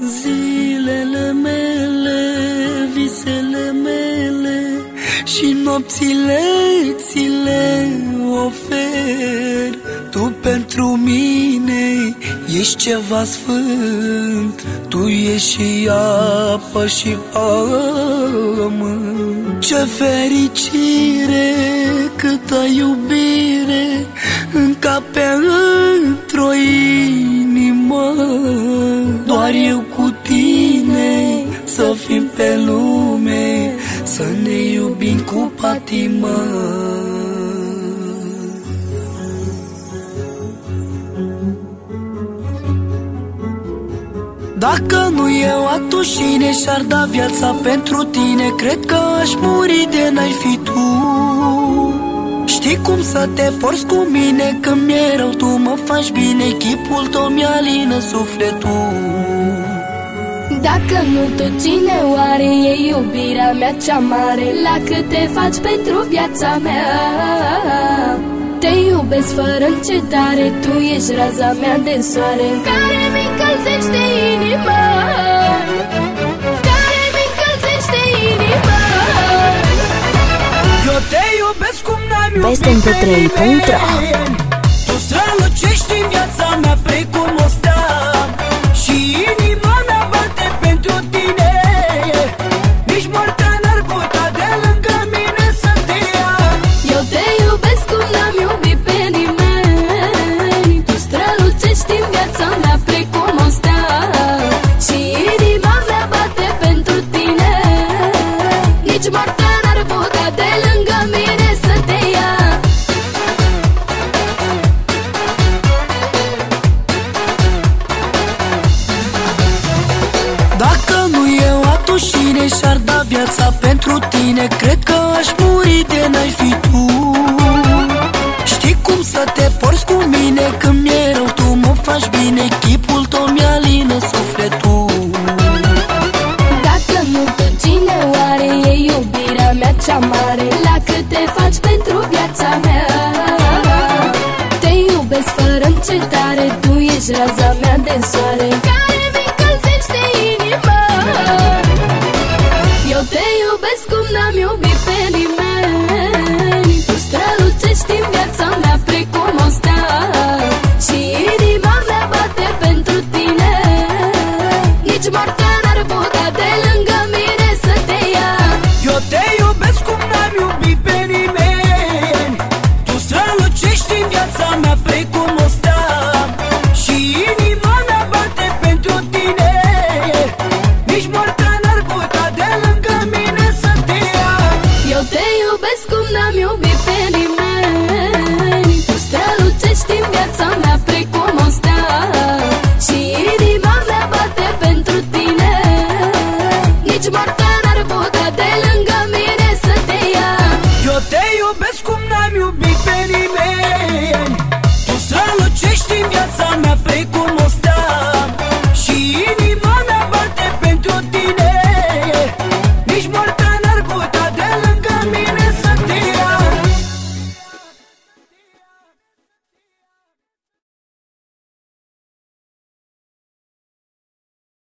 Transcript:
Zilele mele, visele mele Și nopțile ți le ofer. Tu pentru mine ești ceva sfânt Tu ești și apă și pământ. Ce fericire, câtă iubire Încape într-o inimă. Doar eu Să ne iubim cu patimă. Dacă nu eu, atunci cine și-ar da viața pentru tine? Cred că aș muri de n-ai fi tu. Știi cum să te porți cu mine? Când mi-e rău, tu mă faci bine Chipul tău mi-alină sufletul Dacă nu tu cine oare e iubirea mea cea mare? La cât te faci pentru viața mea? Te iubesc fără încetare Tu ești raza mea de soare Care mi încălzește inima. Care mi încălzește inima. Eu te iubesc cum n-am iubit Peste atunci cine și-ar da viața pentru tine Cred că aș muri de n-ai fi tu. Știi cum să te porți cu mine Când mi-e rău, tu mă faci bine Chipul tău mi-alină sufletul. Dacă nu tu cine oare e iubirea mea cea mare? La cât te faci pentru viața mea? Te iubesc fără încetare Tu ești raza mea de soare iubesc cum n-am iubit pe nimeni. Tu strălucești în viața mea precum tomorrow.